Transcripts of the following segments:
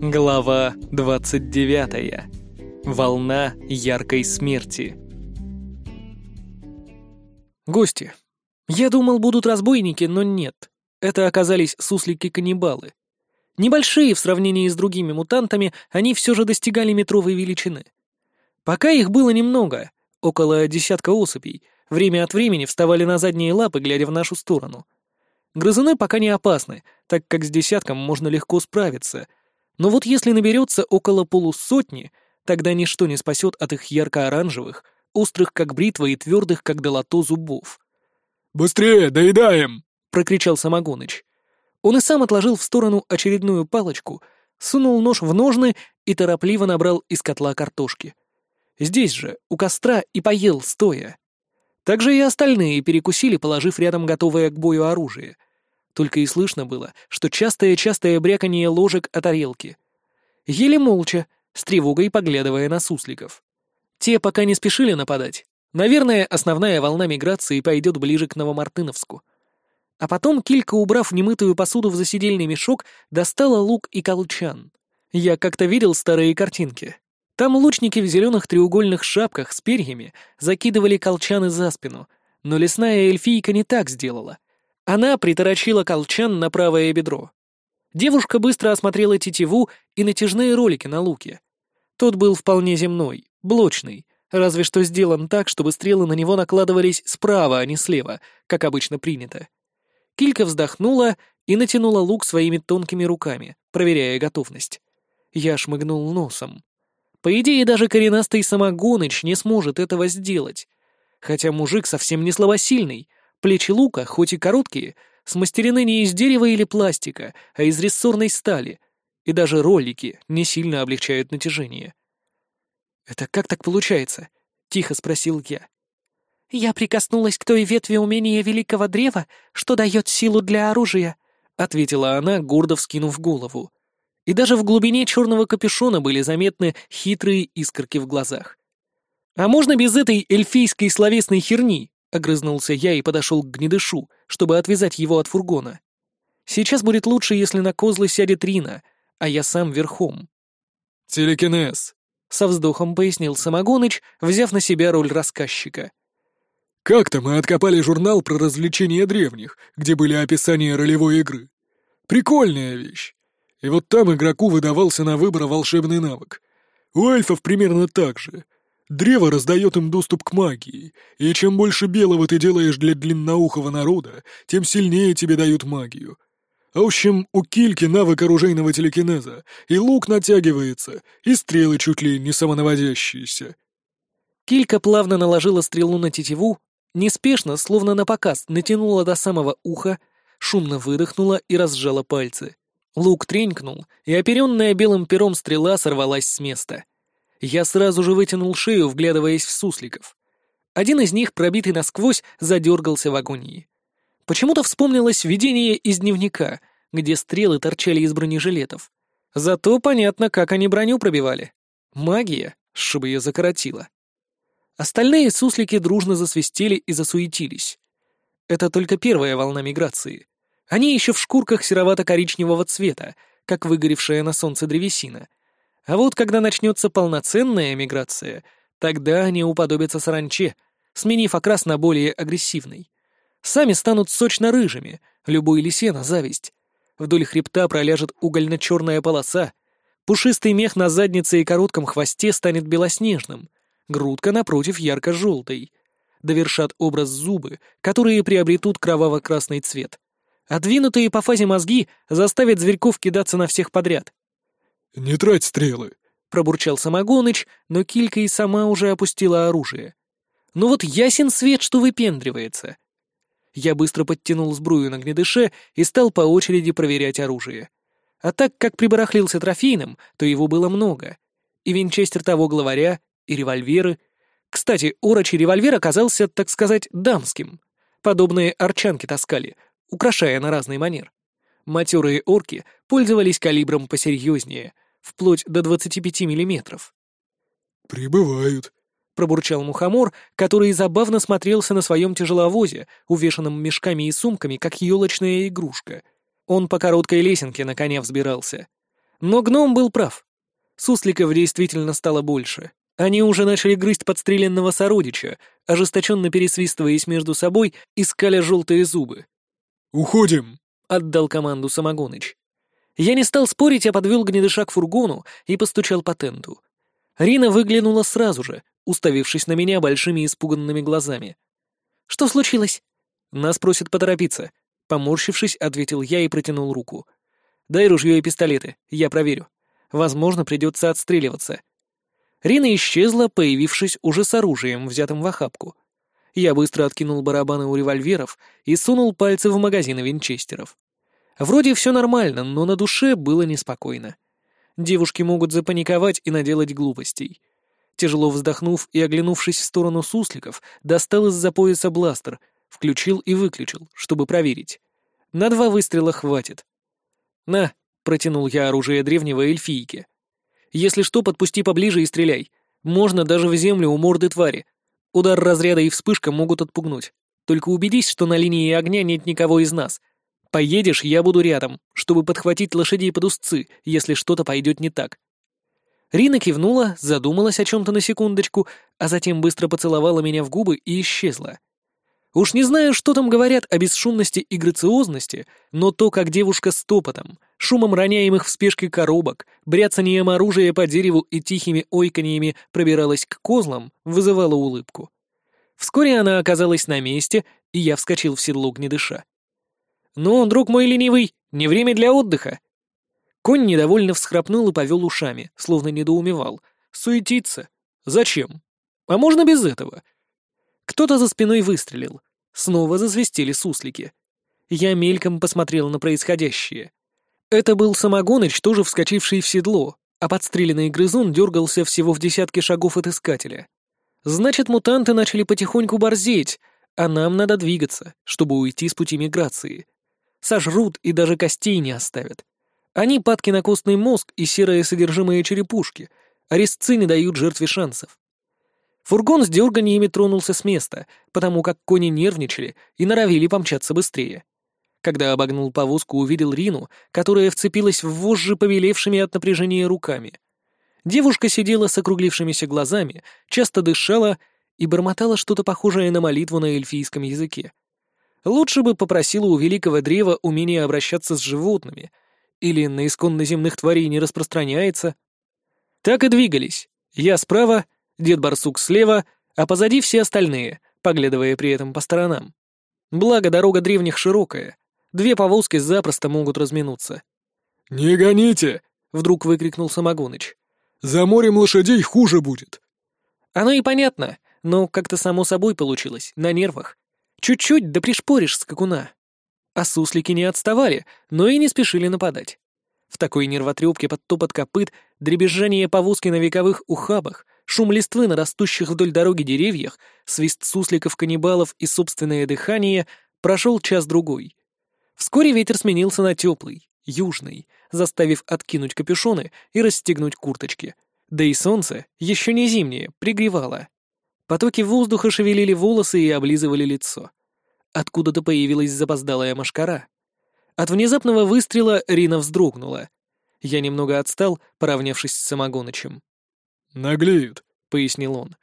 Глава 29. Волна яркой смерти. Гости. Я думал, будут разбойники, но нет. Это оказались суслики-каннибалы. Небольшие в сравнении с другими мутантами, они все же достигали метровой величины. Пока их было немного, около десятка особей, время от времени вставали на задние лапы, глядя в нашу сторону. Грызуны пока не опасны, так как с десятком можно легко справиться — но вот если наберется около полусотни, тогда ничто не спасет от их ярко-оранжевых, острых как бритва и твердых как долото зубов. «Быстрее, доедаем!» — прокричал Самогоныч. Он и сам отложил в сторону очередную палочку, сунул нож в ножны и торопливо набрал из котла картошки. Здесь же, у костра, и поел стоя. Также и остальные перекусили, положив рядом готовое к бою оружие — только и слышно было, что частое-частое бряканье ложек о тарелки. Еле молча, с тревогой поглядывая на сусликов. Те пока не спешили нападать. Наверное, основная волна миграции пойдет ближе к Новомартыновску. А потом Килька, убрав немытую посуду в засидельный мешок, достала лук и колчан. Я как-то видел старые картинки. Там лучники в зеленых треугольных шапках с перьями закидывали колчаны за спину, но лесная эльфийка не так сделала — она приторочила колчан на правое бедро. Девушка быстро осмотрела тетиву и натяжные ролики на луке. Тот был вполне земной, блочный, разве что сделан так, чтобы стрелы на него накладывались справа, а не слева, как обычно принято. Килька вздохнула и натянула лук своими тонкими руками, проверяя готовность. Я шмыгнул носом. По идее, даже коренастый самогоныч не сможет этого сделать. Хотя мужик совсем не слабосильный, Плечи лука, хоть и короткие, смастерены не из дерева или пластика, а из рессорной стали, и даже ролики не сильно облегчают натяжение. «Это как так получается?» — тихо спросил я. «Я прикоснулась к той ветви умения великого древа, что дает силу для оружия», — ответила она, гордо вскинув голову. И даже в глубине черного капюшона были заметны хитрые искорки в глазах. «А можно без этой эльфийской словесной херни?» — огрызнулся я и подошел к гнедышу, чтобы отвязать его от фургона. «Сейчас будет лучше, если на козлы сядет Рина, а я сам верхом». «Телекинез», — со вздохом пояснил Самогоныч, взяв на себя роль рассказчика. «Как-то мы откопали журнал про развлечения древних, где были описания ролевой игры. Прикольная вещь. И вот там игроку выдавался на выбор волшебный навык. У эльфов примерно так же — Древо раздает им доступ к магии, и чем больше белого ты делаешь для длинноухого народа, тем сильнее тебе дают магию. В общем, у Кильки навык оружейного телекинеза, и лук натягивается, и стрелы чуть ли не самонаводящиеся. Килька плавно наложила стрелу на тетиву, неспешно, словно на показ, натянула до самого уха, шумно выдохнула и разжала пальцы. Лук тренькнул, и оперенная белым пером стрела сорвалась с места — я сразу же вытянул шею, вглядываясь в сусликов. Один из них, пробитый насквозь, задергался в агонии. Почему-то вспомнилось видение из дневника, где стрелы торчали из бронежилетов. Зато понятно, как они броню пробивали. Магия, чтобы ее закоротила. Остальные суслики дружно засвистели и засуетились. Это только первая волна миграции. Они еще в шкурках серовато-коричневого цвета, как выгоревшая на солнце древесина, а вот когда начнется полноценная миграция, тогда они уподобятся саранче, сменив окрас на более агрессивный. Сами станут сочно-рыжими, любой лисе на зависть. Вдоль хребта проляжет угольно-черная полоса, пушистый мех на заднице и коротком хвосте станет белоснежным, грудка, напротив, ярко-желтой. Довершат образ зубы, которые приобретут кроваво-красный цвет. Двинутые по фазе мозги заставят зверьков кидаться на всех подряд. «Не трать стрелы», — пробурчал Самогоныч, но Килька и сама уже опустила оружие. «Ну вот ясен свет, что выпендривается». Я быстро подтянул сбрую на гнедыше и стал по очереди проверять оружие. А так как прибарахлился трофейным, то его было много. И винчестер того главаря, и револьверы. Кстати, орочий револьвер оказался, так сказать, дамским. Подобные арчанки таскали, украшая на разный манер. Матерые орки пользовались калибром посерьезнее, вплоть до 25 миллиметров. «Прибывают», — пробурчал мухомор, который забавно смотрелся на своем тяжеловозе, увешанном мешками и сумками, как елочная игрушка. Он по короткой лесенке на коне взбирался. Но гном был прав. Сусликов действительно стало больше. Они уже начали грызть подстреленного сородича, ожесточенно пересвистываясь между собой, искали желтые зубы. «Уходим!» — отдал команду Самогоныч. Я не стал спорить, а подвел гнедыша к фургону и постучал по тенту. Рина выглянула сразу же, уставившись на меня большими испуганными глазами. «Что случилось?» «Нас просят поторопиться», — поморщившись, ответил я и протянул руку. «Дай ружье и пистолеты, я проверю. Возможно, придется отстреливаться». Рина исчезла, появившись уже с оружием, взятым в охапку. Я быстро откинул барабаны у револьверов и сунул пальцы в магазины винчестеров. Вроде все нормально, но на душе было неспокойно. Девушки могут запаниковать и наделать глупостей. Тяжело вздохнув и оглянувшись в сторону сусликов, достал из-за пояса бластер, включил и выключил, чтобы проверить. На два выстрела хватит. «На», — протянул я оружие древнего эльфийки. «Если что, подпусти поближе и стреляй. Можно даже в землю у морды твари. Удар разряда и вспышка могут отпугнуть. Только убедись, что на линии огня нет никого из нас. Поедешь, я буду рядом, чтобы подхватить лошадей под узцы, если что-то пойдет не так». Рина кивнула, задумалась о чем-то на секундочку, а затем быстро поцеловала меня в губы и исчезла. Уж не знаю, что там говорят о бесшумности и грациозности, но то, как девушка с топотом, шумом роняемых в спешке коробок, бряцанием оружия по дереву и тихими ойканьями пробиралась к козлам, вызывало улыбку. Вскоре она оказалась на месте, и я вскочил в седло гнедыша. «Ну, друг мой ленивый, не время для отдыха!» Конь недовольно всхрапнул и повел ушами, словно недоумевал. «Суетиться? Зачем? А можно без этого?» Кто-то за спиной выстрелил. Снова засвистели суслики. Я мельком посмотрел на происходящее. Это был Самогоныч, тоже вскочивший в седло, а подстреленный грызун дергался всего в десятке шагов от искателя. Значит, мутанты начали потихоньку борзеть, а нам надо двигаться, чтобы уйти с пути миграции сожрут и даже костей не оставят. Они падки на костный мозг и серое содержимое черепушки, а резцы не дают жертве шансов. Фургон с дерганиями тронулся с места, потому как кони нервничали и норовили помчаться быстрее. Когда обогнул повозку, увидел Рину, которая вцепилась в вожжи побелевшими от напряжения руками. Девушка сидела с округлившимися глазами, часто дышала и бормотала что-то похожее на молитву на эльфийском языке. Лучше бы попросила у великого древа умение обращаться с животными, или на исконно земных тварей не распространяется. Так и двигались. Я справа, дед Барсук слева, а позади все остальные, поглядывая при этом по сторонам. Благо, дорога древних широкая. Две повозки запросто могут разминуться. «Не гоните!» — вдруг выкрикнул Самогоныч. «За морем лошадей хуже будет!» Оно и понятно, но как-то само собой получилось, на нервах. Чуть-чуть да пришпоришь скакуна. А суслики не отставали, но и не спешили нападать. В такой нервотрепке под топот копыт, дребезжание повозки на вековых ухабах, шум листвы на растущих вдоль дороги деревьях, свист сусликов-каннибалов и собственное дыхание прошел час-другой. Вскоре ветер сменился на теплый, южный, заставив откинуть капюшоны и расстегнуть курточки. Да и солнце, еще не зимнее, пригревало. Потоки воздуха шевелили волосы и облизывали лицо. Откуда-то появилась запоздалая машкара. От внезапного выстрела Рина вздрогнула. Я немного отстал, поравнявшись с самогоночем. «Наглеют», — пояснил он.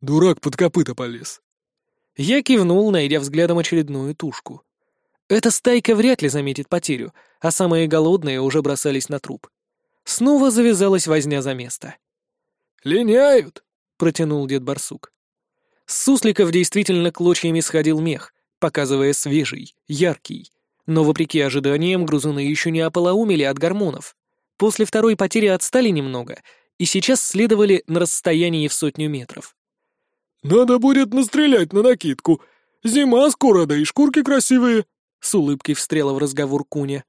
«Дурак под копыта полез». Я кивнул, найдя взглядом очередную тушку. Эта стайка вряд ли заметит потерю, а самые голодные уже бросались на труп. Снова завязалась возня за место. «Линяют», — протянул дед Барсук. С сусликов действительно клочьями сходил мех, показывая свежий, яркий. Но, вопреки ожиданиям, грузуны еще не ополоумели от гормонов. После второй потери отстали немного, и сейчас следовали на расстоянии в сотню метров. «Надо будет настрелять на накидку. Зима скоро, да и шкурки красивые», — с улыбкой встряла в разговор Куня.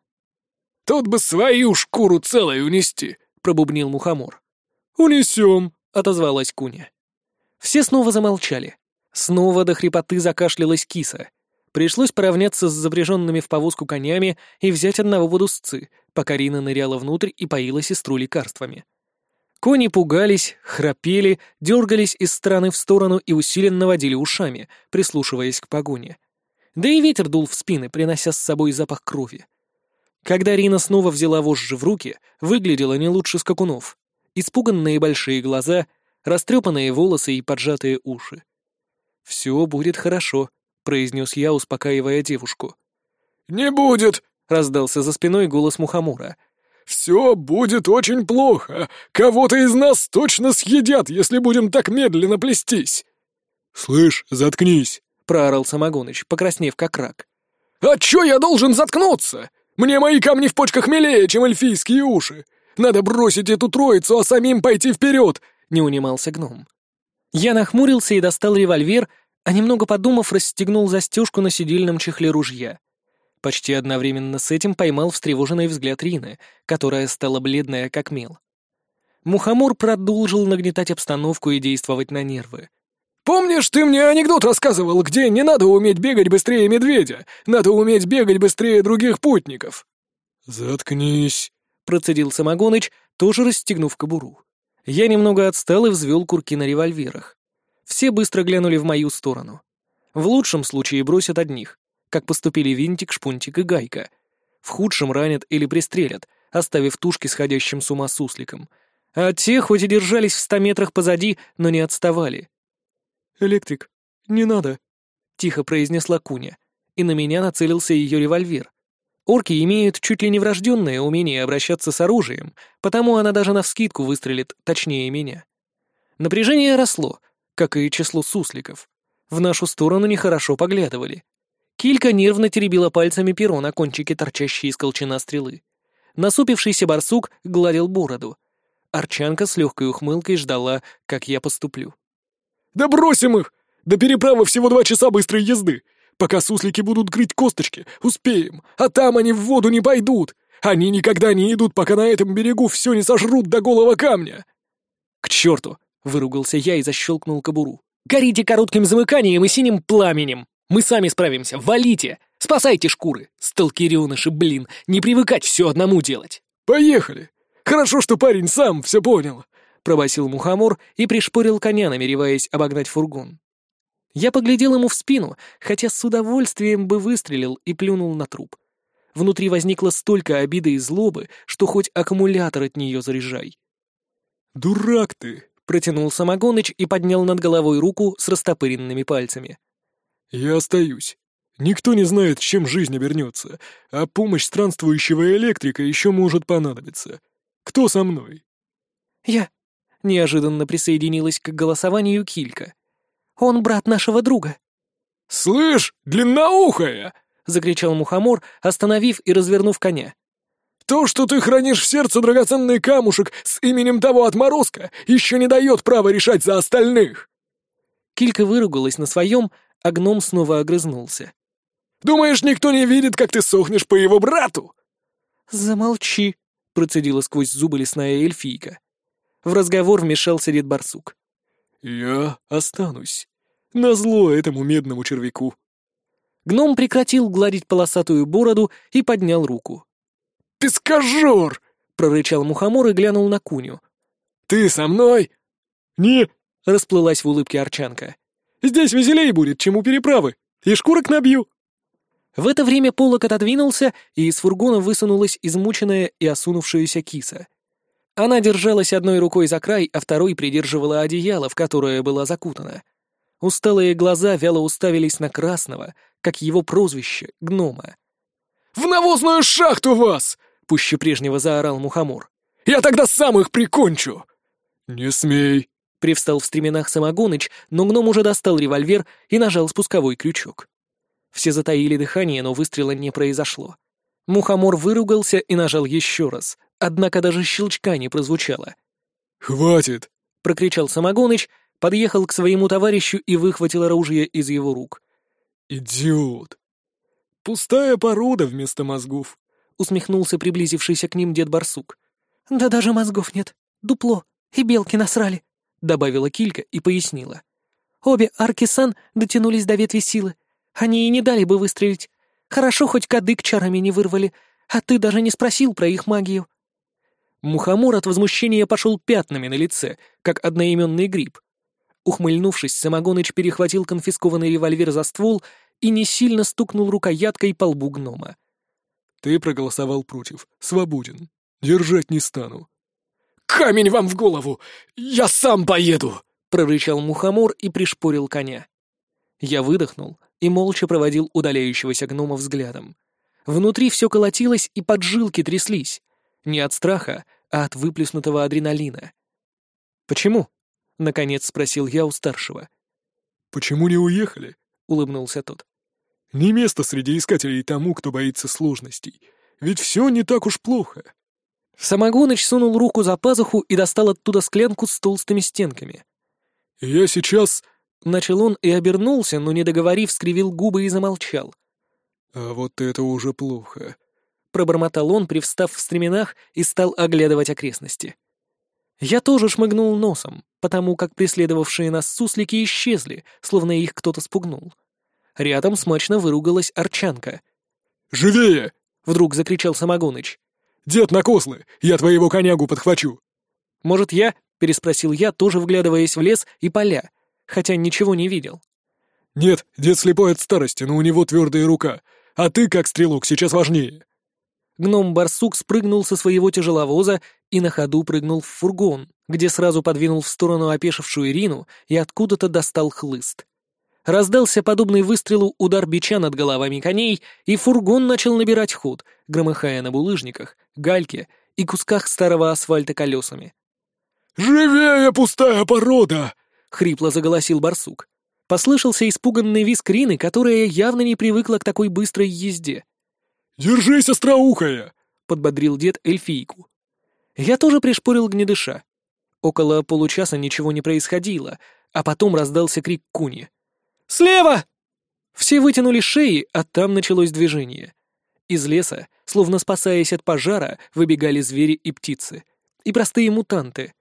«Тут бы свою шкуру целой унести», — пробубнил мухомор. «Унесем», — отозвалась Куня. Все снова замолчали. Снова до хрипоты закашлялась киса. Пришлось поравняться с запряженными в повозку конями и взять одного удусцы, пока Рина ныряла внутрь и поила сестру лекарствами. Кони пугались, храпели, дергались из стороны в сторону и усиленно водили ушами, прислушиваясь к погоне. Да и ветер дул в спины, принося с собой запах крови. Когда Рина снова взяла вожжи в руки, выглядела не лучше скакунов. Испуганные большие глаза, растрепанные волосы и поджатые уши. «Все будет хорошо», — произнес я, успокаивая девушку. «Не будет!» — раздался за спиной голос Мухомора. «Все будет очень плохо. Кого-то из нас точно съедят, если будем так медленно плестись». «Слышь, заткнись!» — проорал Самогоныч, покраснев как рак. «А чё я должен заткнуться? Мне мои камни в почках милее, чем эльфийские уши. Надо бросить эту троицу, а самим пойти вперед!» — не унимался гном. Я нахмурился и достал револьвер, а немного подумав, расстегнул застежку на сидельном чехле ружья. Почти одновременно с этим поймал встревоженный взгляд Рины, которая стала бледная как мел. Мухомор продолжил нагнетать обстановку и действовать на нервы. «Помнишь, ты мне анекдот рассказывал, где не надо уметь бегать быстрее медведя, надо уметь бегать быстрее других путников?» «Заткнись», — процедил Самогоныч, тоже расстегнув кобуру. Я немного отстал и взвел курки на револьверах. Все быстро глянули в мою сторону. В лучшем случае бросят одних, как поступили Винтик, Шпунтик и Гайка. В худшем ранят или пристрелят, оставив тушки сходящим с ума сусликом. А те, хоть и держались в ста метрах позади, но не отставали. «Электрик, не надо», — тихо произнесла Куня, и на меня нацелился ее револьвер. Орки имеют чуть ли не врожденное умение обращаться с оружием, потому она даже навскидку выстрелит точнее меня. Напряжение росло, как и число сусликов. В нашу сторону нехорошо поглядывали. Килька нервно теребила пальцами перо на кончике, торчащей из колчана стрелы. Насупившийся барсук гладил бороду. Арчанка с легкой ухмылкой ждала, как я поступлю. «Да бросим их! До переправы всего два часа быстрой езды! Пока суслики будут грыть косточки, успеем, а там они в воду не пойдут! Они никогда не идут, пока на этом берегу все не сожрут до голого камня!» «К черту!» — выругался я и защелкнул кобуру. «Горите коротким замыканием и синим пламенем! Мы сами справимся, валите! Спасайте шкуры! Сталкереныши, блин, не привыкать все одному делать!» «Поехали! Хорошо, что парень сам все понял!» — пробасил мухомор и пришпорил коня, намереваясь обогнать фургон. Я поглядел ему в спину, хотя с удовольствием бы выстрелил и плюнул на труп. Внутри возникло столько обиды и злобы, что хоть аккумулятор от нее заряжай. «Дурак ты!» — протянул Самогоныч и поднял над головой руку с растопыренными пальцами. «Я остаюсь. Никто не знает, чем жизнь обернется, а помощь странствующего электрика еще может понадобиться. Кто со мной?» «Я», Неожиданно присоединилась к голосованию Килька. «Он брат нашего друга». «Слышь, длинноухая!» — закричал Мухомор, остановив и развернув коня. «То, что ты хранишь в сердце драгоценный камушек с именем того отморозка, еще не дает права решать за остальных!» Килька выругалась на своем, а гном снова огрызнулся. «Думаешь, никто не видит, как ты сохнешь по его брату?» «Замолчи», — процедила сквозь зубы лесная эльфийка. В разговор вмешался дед Барсук. «Я останусь. Назло этому медному червяку». Гном прекратил гладить полосатую бороду и поднял руку. «Пескожор!» — прорычал мухомор и глянул на Куню. «Ты со мной?» «Не!» — расплылась в улыбке Арчанка. «Здесь веселей будет, чем у переправы, и шкурок набью». В это время полок отодвинулся, и из фургона высунулась измученная и осунувшаяся киса — она держалась одной рукой за край, а второй придерживала одеяло, в которое была закутана. Усталые глаза вяло уставились на красного, как его прозвище, гнома. «В навозную шахту вас!» — пуще прежнего заорал Мухомор. «Я тогда сам их прикончу!» «Не смей!» — привстал в стременах Самогоныч, но гном уже достал револьвер и нажал спусковой крючок. Все затаили дыхание, но выстрела не произошло. Мухомор выругался и нажал еще раз, Однако даже щелчка не прозвучало. «Хватит!» — прокричал Самогоныч, подъехал к своему товарищу и выхватил оружие из его рук. «Идиот! Пустая порода вместо мозгов!» — усмехнулся приблизившийся к ним дед Барсук. «Да даже мозгов нет. Дупло. И белки насрали», — добавила Килька и пояснила. «Обе Аркисан дотянулись до ветви силы. Они и не дали бы выстрелить. Хорошо, хоть кадык чарами не вырвали, а ты даже не спросил про их магию». Мухомор от возмущения пошел пятнами на лице, как одноименный гриб. Ухмыльнувшись, Самогоныч перехватил конфискованный револьвер за ствол и не сильно стукнул рукояткой по лбу гнома. Ты проголосовал против. Свободен. Держать не стану. «Камень вам в голову! Я сам поеду!» — прорычал мухомор и пришпорил коня. Я выдохнул и молча проводил удаляющегося гнома взглядом. Внутри все колотилось и поджилки тряслись. Не от страха, а от выплеснутого адреналина. «Почему?» — наконец спросил я у старшего. «Почему не уехали?» — улыбнулся тот. «Не место среди искателей тому, кто боится сложностей. Ведь все не так уж плохо». Самогоныч сунул руку за пазуху и достал оттуда склянку с толстыми стенками. «Я сейчас...» — начал он и обернулся, но, не договорив, скривил губы и замолчал. «А вот это уже плохо», — пробормотал он, привстав в стременах и стал оглядывать окрестности. Я тоже шмыгнул носом, потому как преследовавшие нас суслики исчезли, словно их кто-то спугнул. Рядом смачно выругалась Арчанка. «Живее!» — вдруг закричал Самогоныч. «Дед на кослы! Я твоего конягу подхвачу!» «Может, я?» — переспросил я, тоже вглядываясь в лес и поля, хотя ничего не видел. «Нет, дед слепой от старости, но у него твердая рука, а ты, как стрелок, сейчас важнее». Гном-барсук спрыгнул со своего тяжеловоза и на ходу прыгнул в фургон, где сразу подвинул в сторону опешившую Ирину и откуда-то достал хлыст. Раздался подобный выстрелу удар бича над головами коней, и фургон начал набирать ход, громыхая на булыжниках, гальке и кусках старого асфальта колесами. «Живее, пустая порода!» — хрипло заголосил барсук. Послышался испуганный визг Рины, которая явно не привыкла к такой быстрой езде. «Держись, остроухая!» — подбодрил дед эльфийку. Я тоже пришпорил гнедыша. Около получаса ничего не происходило, а потом раздался крик Куни. «Слева!» Все вытянули шеи, а там началось движение. Из леса, словно спасаясь от пожара, выбегали звери и птицы. И простые мутанты.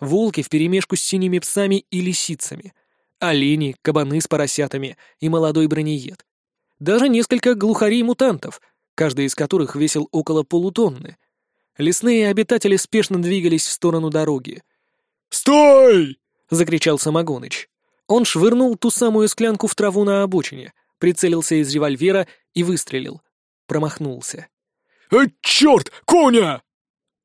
Волки вперемешку с синими псами и лисицами. Олени, кабаны с поросятами и молодой бронеед. Даже несколько глухарей-мутантов — каждый из которых весил около полутонны. Лесные обитатели спешно двигались в сторону дороги. «Стой!» — закричал Самогоныч. Он швырнул ту самую склянку в траву на обочине, прицелился из револьвера и выстрелил. Промахнулся. «Э, черт! Коня!»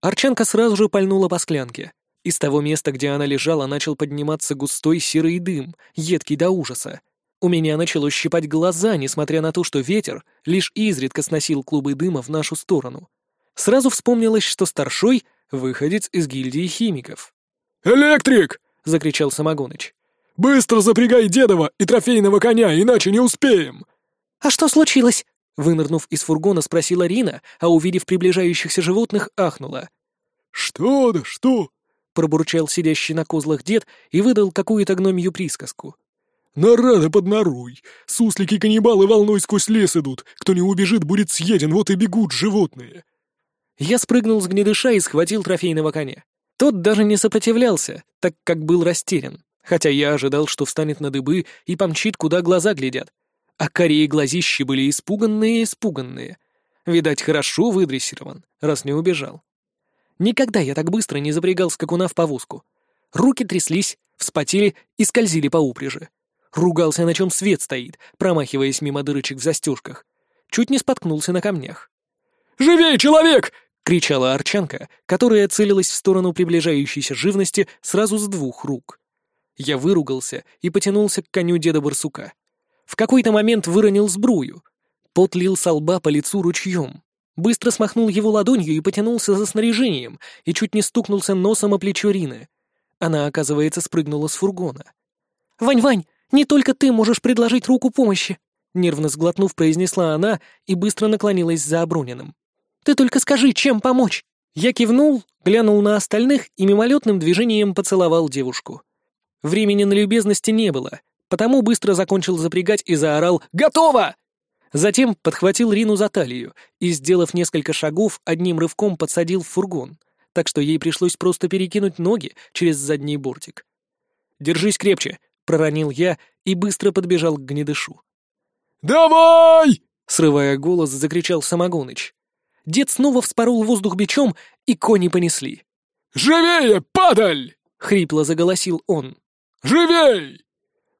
Арчанка сразу же пальнула по склянке. Из того места, где она лежала, начал подниматься густой серый дым, едкий до ужаса. У меня начало щипать глаза, несмотря на то, что ветер лишь изредка сносил клубы дыма в нашу сторону. Сразу вспомнилось, что старшой — выходец из гильдии химиков. «Электрик!» — закричал Самогоныч. «Быстро запрягай дедова и трофейного коня, иначе не успеем!» «А что случилось?» — вынырнув из фургона, спросила Рина, а увидев приближающихся животных, ахнула. «Что да что?» — пробурчал сидящий на козлах дед и выдал какую-то гномью присказку. «Нора под норой! Суслики-каннибалы волной сквозь лес идут! Кто не убежит, будет съеден, вот и бегут животные!» Я спрыгнул с гнедыша и схватил трофейного коня. Тот даже не сопротивлялся, так как был растерян, хотя я ожидал, что встанет на дыбы и помчит, куда глаза глядят. А корее глазищи были испуганные-испуганные. Видать, хорошо выдрессирован, раз не убежал. Никогда я так быстро не запрягал скакуна в повозку. Руки тряслись, вспотели и скользили по упряжи. Ругался, на чем свет стоит, промахиваясь мимо дырочек в застежках. Чуть не споткнулся на камнях. «Живей, человек!» — кричала Арчанка, которая целилась в сторону приближающейся живности сразу с двух рук. Я выругался и потянулся к коню деда барсука. В какой-то момент выронил сбрую. Пот лил со лба по лицу ручьем. Быстро смахнул его ладонью и потянулся за снаряжением, и чуть не стукнулся носом о плечо Рины. Она, оказывается, спрыгнула с фургона. «Вань-Вань, не только ты можешь предложить руку помощи!» Нервно сглотнув, произнесла она и быстро наклонилась за Обруниным. «Ты только скажи, чем помочь!» Я кивнул, глянул на остальных и мимолетным движением поцеловал девушку. Времени на любезности не было, потому быстро закончил запрягать и заорал «Готово!». Затем подхватил Рину за талию и, сделав несколько шагов, одним рывком подсадил в фургон, так что ей пришлось просто перекинуть ноги через задний бортик. «Держись крепче», проронил я и быстро подбежал к гнедышу. «Давай!» — срывая голос, закричал Самогоныч. Дед снова вспорол воздух бичом, и кони понесли. «Живее, падаль!» — хрипло заголосил он. «Живей!»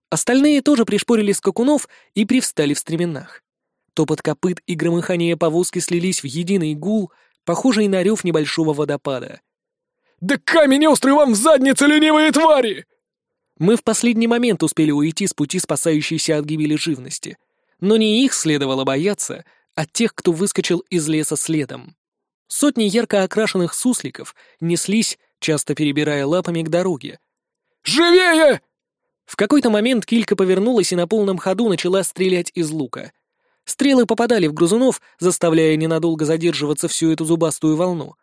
Остальные тоже пришпорили скакунов и привстали в стременах. Топот копыт и громыхание повозки слились в единый гул, похожий на рев небольшого водопада. «Да камень острый вам в заднице, ленивые твари!» Мы в последний момент успели уйти с пути спасающейся от гибели живности. Но не их следовало бояться, а тех, кто выскочил из леса следом. Сотни ярко окрашенных сусликов неслись, часто перебирая лапами к дороге. «Живее!» В какой-то момент килька повернулась и на полном ходу начала стрелять из лука. Стрелы попадали в грызунов, заставляя ненадолго задерживаться всю эту зубастую волну.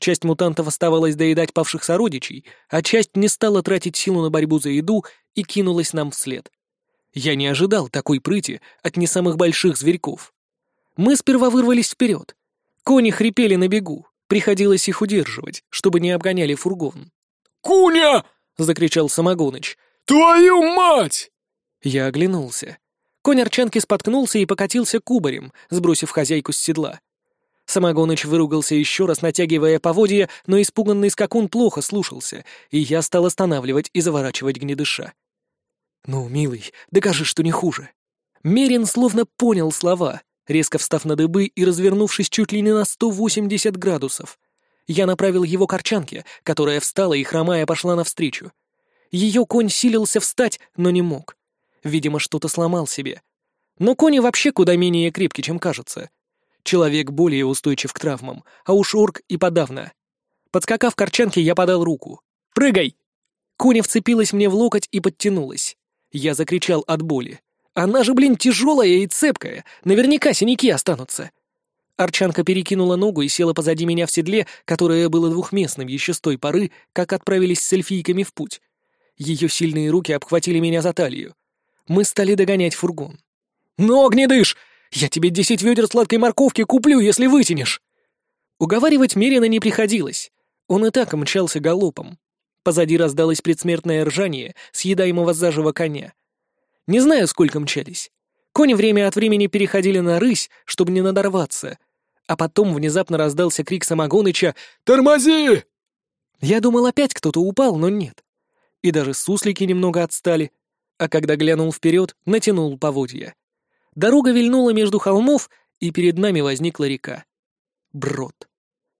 Часть мутантов оставалась доедать павших сородичей, а часть не стала тратить силу на борьбу за еду и кинулась нам вслед. Я не ожидал такой прыти от не самых больших зверьков. Мы сперва вырвались вперед. Кони хрипели на бегу, приходилось их удерживать, чтобы не обгоняли фургон. «Куня!» — закричал Самогоныч. «Твою мать!» Я оглянулся. Конь Арчанки споткнулся и покатился кубарем, сбросив хозяйку с седла. Самогоныч выругался еще раз, натягивая поводья, но испуганный скакун плохо слушался, и я стал останавливать и заворачивать гнедыша. «Ну, милый, докажи, что не хуже». Мерин словно понял слова, резко встав на дыбы и развернувшись чуть ли не на 180 градусов. Я направил его к Арчанке, которая встала и, хромая, пошла навстречу. Ее конь силился встать, но не мог. Видимо, что-то сломал себе. Но кони вообще куда менее крепки, чем кажется. Человек более устойчив к травмам, а уж орк и подавно. Подскакав к арчанке, я подал руку. «Прыгай!» Коня вцепилась мне в локоть и подтянулась. Я закричал от боли. «Она же, блин, тяжелая и цепкая. Наверняка синяки останутся». Арчанка перекинула ногу и села позади меня в седле, которое было двухместным еще с той поры, как отправились с эльфийками в путь. Ее сильные руки обхватили меня за талию. Мы стали догонять фургон. «Ну, огнедыш! Я тебе десять ведер сладкой морковки куплю, если вытянешь!» Уговаривать Мерина не приходилось. Он и так мчался галопом. Позади раздалось предсмертное ржание съедаемого заживо коня. Не знаю, сколько мчались. Кони время от времени переходили на рысь, чтобы не надорваться. А потом внезапно раздался крик Самогоныча «Тормози!». Я думал, опять кто-то упал, но нет. И даже суслики немного отстали а когда глянул вперед, натянул поводья. Дорога вильнула между холмов, и перед нами возникла река. Брод.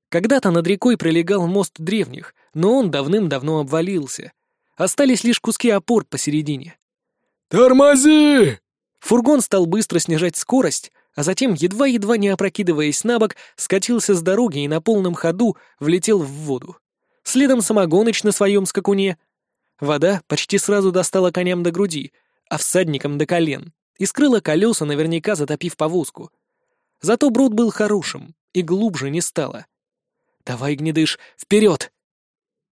Когда-то над рекой пролегал мост древних, но он давным-давно обвалился. Остались лишь куски опор посередине. «Тормози!» Фургон стал быстро снижать скорость, а затем, едва-едва не опрокидываясь на бок, скатился с дороги и на полном ходу влетел в воду. Следом самогоныч на своем скакуне — Вода почти сразу достала коням до груди, а всадникам до колен, и скрыла колеса, наверняка затопив повозку. Зато бруд был хорошим, и глубже не стало. «Давай, гнедыш, вперед!»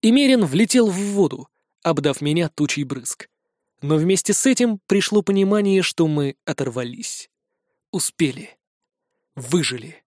И Мерин влетел в воду, обдав меня тучей брызг. Но вместе с этим пришло понимание, что мы оторвались. Успели. Выжили.